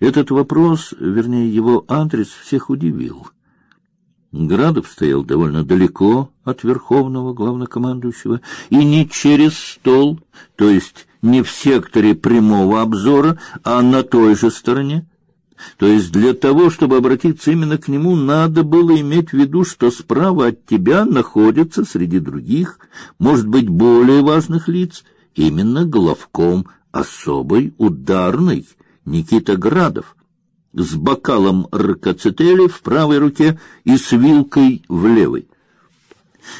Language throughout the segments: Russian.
Этот вопрос, вернее, его адрес всех удивил. Градов стоял довольно далеко от верховного главнокомандующего и не через стол, то есть не в секторе прямого обзора, а на той же стороне. То есть для того, чтобы обратиться именно к нему, надо было иметь в виду, что справа от тебя находится среди других, может быть, более важных лиц, именно главком особой ударной Никита Градов с бокалом ракоцетели в правой руке и с вилкой в левой.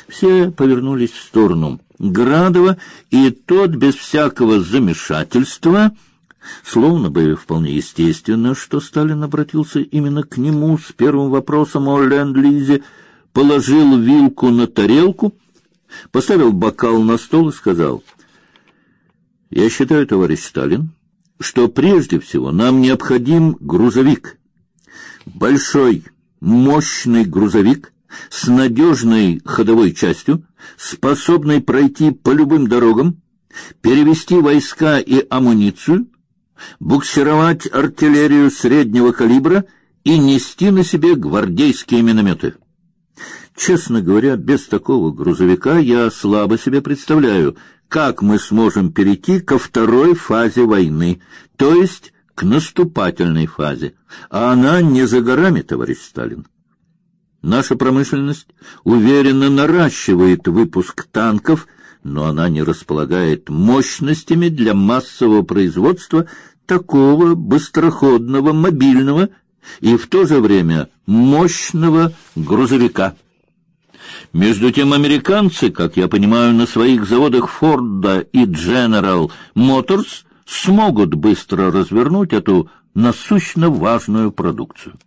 Все повернулись в сторону Градова, и тот без всякого замешательства, словно бы вполне естественно, что Сталин обратился именно к нему с первым вопросом о ленд-лизе, положил вилку на тарелку, поставил бокал на стол и сказал: "Я считаю, товарищ Сталин, что прежде всего нам необходим грузовик, большой, мощный грузовик с надежной ходовой частью, способный пройти по любым дорогам, перевести войска и амуницию, буксировать артиллерию среднего калибра и нести на себе гвардейские минометы. Честно говоря, без такого грузовика я слабо себе представляю, как мы сможем перейти ко второй фазе войны, то есть к наступательной фазе. А она не за горами, товарищ Сталин. Наша промышленность уверенно наращивает выпуск танков, но она не располагает мощностями для массового производства такого быстроходного, мобильного и в то же время мощного грузовика. Между тем американцы, как я понимаю, на своих заводах Форда и General Motors смогут быстро развернуть эту насущно важную продукцию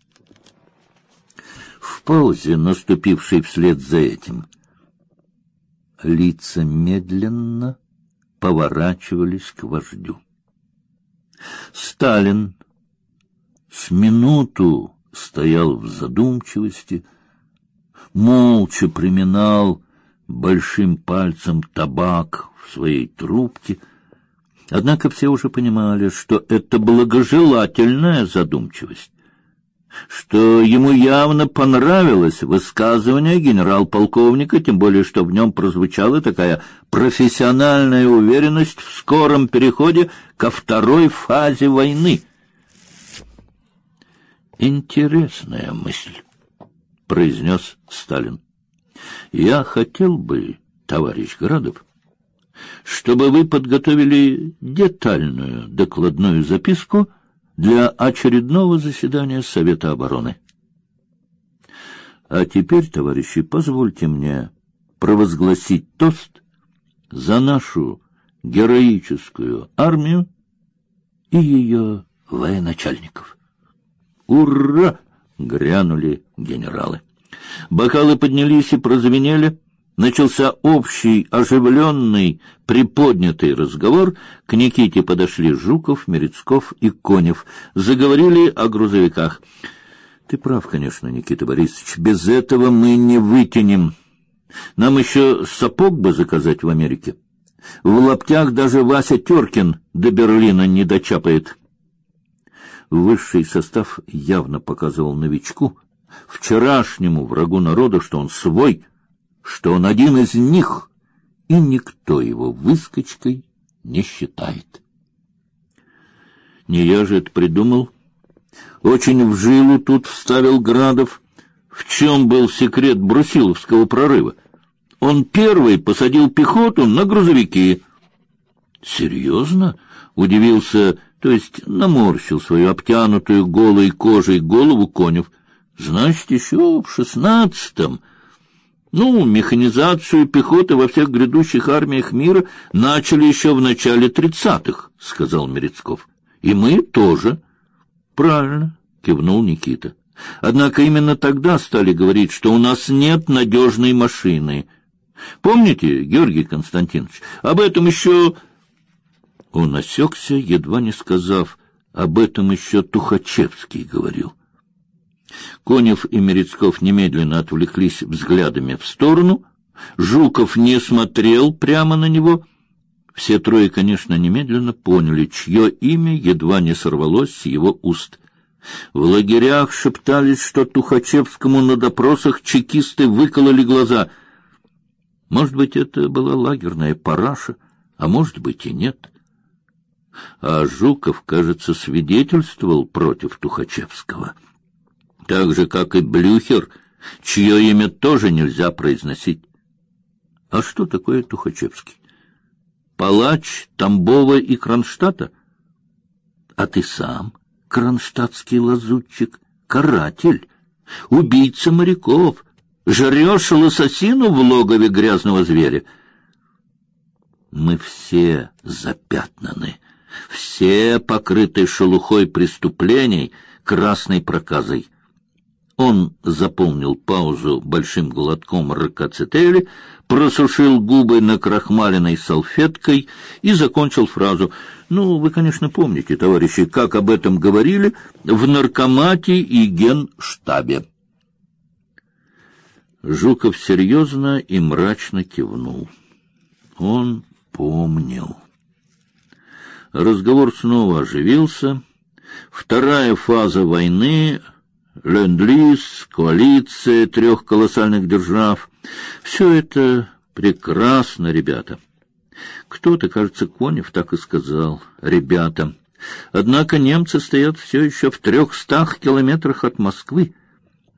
в паузе, наступившей вслед за этим. Лица медленно поворачивались к вождю. Сталин с минуту стоял в задумчивости, молча приминал большим пальцем табак в своей трубке. Однако все уже понимали, что это благожелательная задумчивость что ему явно понравилось высказывание генерал-полковника, тем более что в нем прозвучала такая профессиональная уверенность в скором переходе ко второй фазе войны. Интересная мысль, произнес Сталин. Я хотел бы, товарищ Градов, чтобы вы подготовили детальную докладную записку для очередного заседания Совета обороны. А теперь, товарищи, позвольте мне провозгласить тост за нашу героическую армию и ее военачальников. Ура! Грянули генералы. Бокалы поднялись и прозвенели. Начался общий, оживленный, приподнятый разговор. К Никите подошли Жуков, Мерецков и Конев. Заговорили о грузовиках. Ты прав, конечно, Никита Борисович. Без этого мы не вытянем. Нам еще сапог бы заказать в Америке. В лаптях даже Вася Теркин до Берлина не дочапает. Высший состав явно показывал новичку, вчерашнему врагу народа, что он свой что он один из них, и никто его выскочкой не считает. Не я же это придумал. Очень в жилу тут вставил Градов. В чем был секрет Брусиловского прорыва? Он первый посадил пехоту на грузовики. Серьезно? Удивился, то есть наморщил свою обтянутую голой кожей голову Конев. Значит, еще в шестнадцатом ну, механизацию пехоты во всех грядущих армиях мира начали еще в начале тридцатых, сказал Мерецков. И мы тоже. Правильно, кивнул Никита. Однако именно тогда стали говорить, что у нас нет надежной машины. Помните, Георгий Константинович, об этом еще... Он осекся, едва не сказав, об этом еще Тухачевский говорил. Конев и Мерецков немедленно отвлеклись взглядами в сторону. Жуков не смотрел прямо на него. Все трое, конечно, немедленно поняли, чье имя едва не сорвалось с его уст — В лагерях шептались, что Тухачевскому на допросах чекисты выкололи глаза. Может быть, это была лагерная параша, а может быть и нет. А Жуков, кажется, свидетельствовал против Тухачевского. Так же, как и Блюхер, чье имя тоже нельзя произносить. А что такое Тухачевский? Палач Тамбова и Кронштадта? А ты сам, кронштадтский лазутчик, каратель, убийца моряков, жрешь лососину в логове грязного зверя. Мы все запятнаны, все покрыты шелухой преступлений, красной проказой. Он заполнил паузу большим глотком ракоцетели, просушил губы на крахмаленной салфеткой и закончил фразу. «Ну, вы, конечно, помните, товарищи, как об этом говорили в наркомате и генштабе». Жуков серьезно и мрачно кивнул. Он помнил. Разговор снова оживился. Вторая фаза войны Ленд-лиз, коалиция трех колоссальных держав — все это прекрасно, ребята. Кто-то, кажется, Конев так и сказал «ребята». Однако немцы стоят все еще в трехстах километрах от Москвы,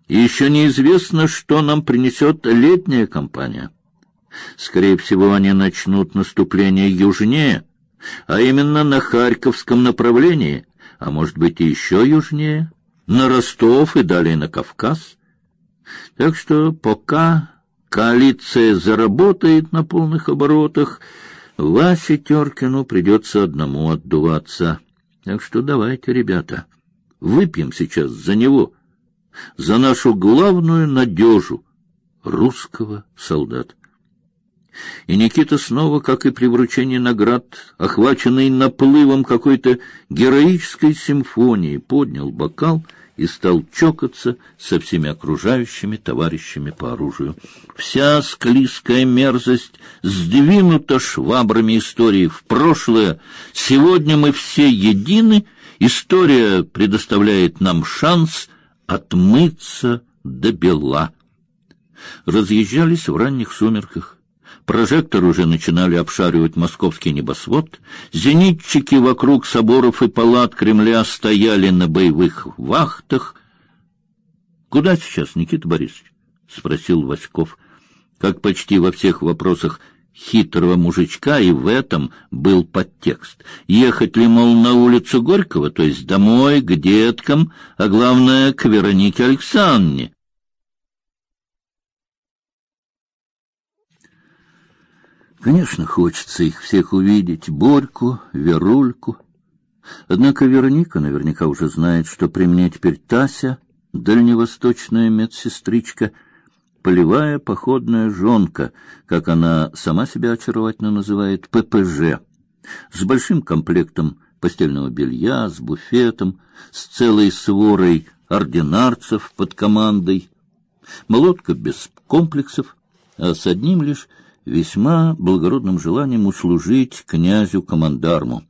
и еще неизвестно, что нам принесет летняя кампания. Скорее всего, они начнут наступление южнее, а именно на Харьковском направлении, а может быть и еще южнее на Ростов и далее на Кавказ. Так что пока коалиция заработает на полных оборотах, Васе Теркину придется одному отдуваться. Так что давайте, ребята, выпьем сейчас за него, за нашу главную надежу русского солдата. И Никита снова, как и при вручении наград, охваченный наплывом какой-то героической симфонии, поднял бокал и стал чокаться со всеми окружающими товарищами по оружию. Вся склизкая мерзость сдвинута швабрами истории в прошлое. Сегодня мы все едины. История предоставляет нам шанс отмыться до бела. Разъезжались в ранних сумерках. Прожекторы уже начинали обшаривать московский небосвод. Зенитчики вокруг соборов и палат Кремля стояли на боевых вахтах. Куда сейчас, Никита Борисович? спросил Васьков, как почти во всех вопросах хитрого мужичка, и в этом был подтекст. Ехать ли, мол, на улицу Горького, то есть домой, к деткам, а главное, к Веронике Александровне? Конечно, хочется их всех увидеть, Борьку, Верульку. Однако Вероника наверняка уже знает, что при мне теперь Тася, дальневосточная медсестричка, полевая походная жонка, как она сама себя очаровательно называет, ППЖ, с большим комплектом постельного белья, с буфетом, с целой сворой ординарцев под командой. Молодка без комплексов, а с одним лишь весьма благородным желанием услужить князю-командарму.